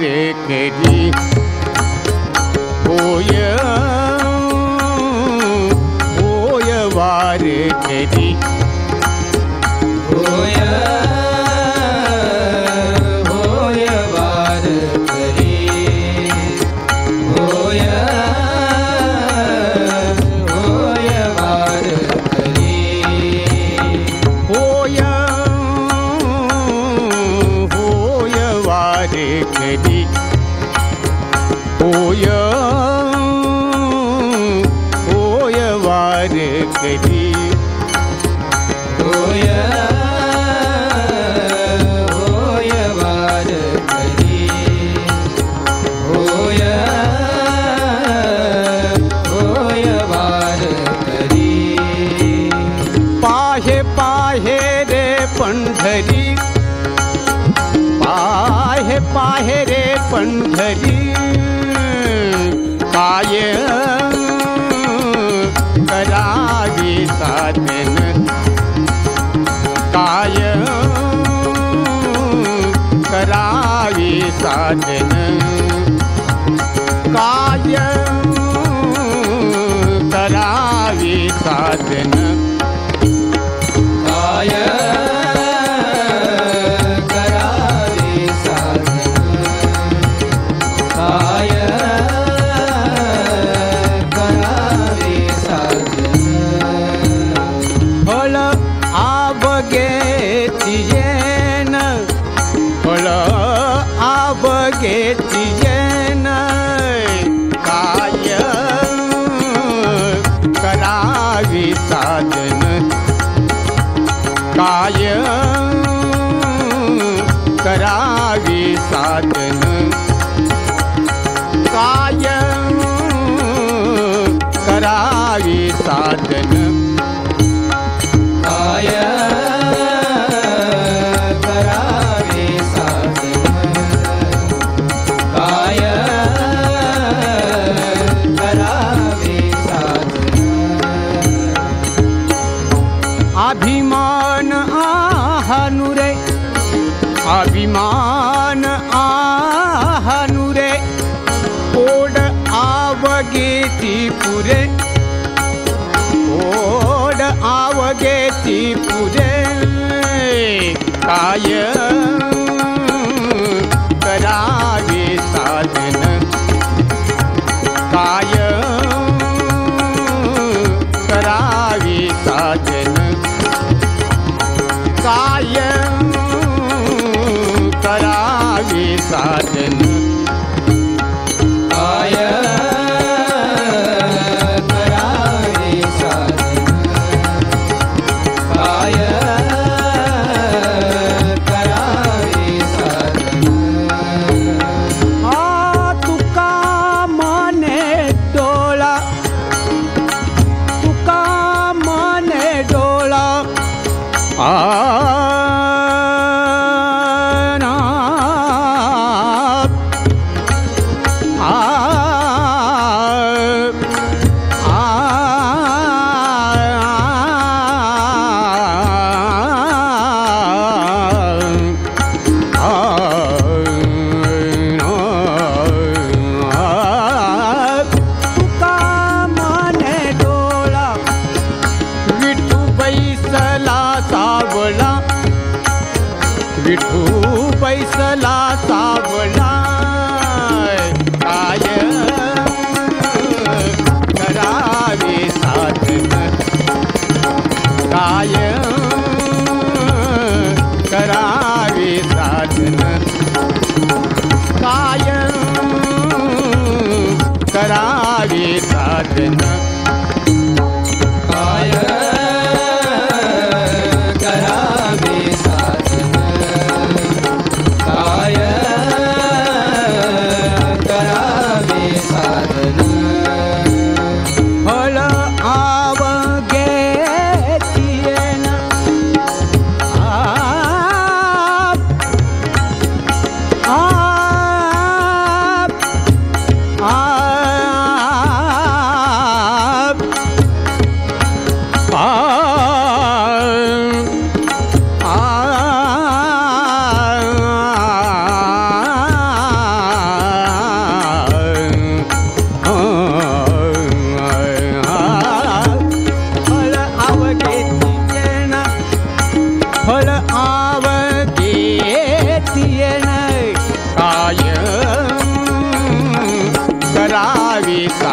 रेखी होय यवारी पाहेरे पंढरी काय करावी साधन। काय करावी साधन। काय करावी साधन। काय काय करावि साजन काय करावि साजन काय करावि साधन। मान आहनुरे ओड आवगे पुरे ओड आवगे पुरे काय 啊！प्रभू पैसला सावला काय करावे साधन? काय Sita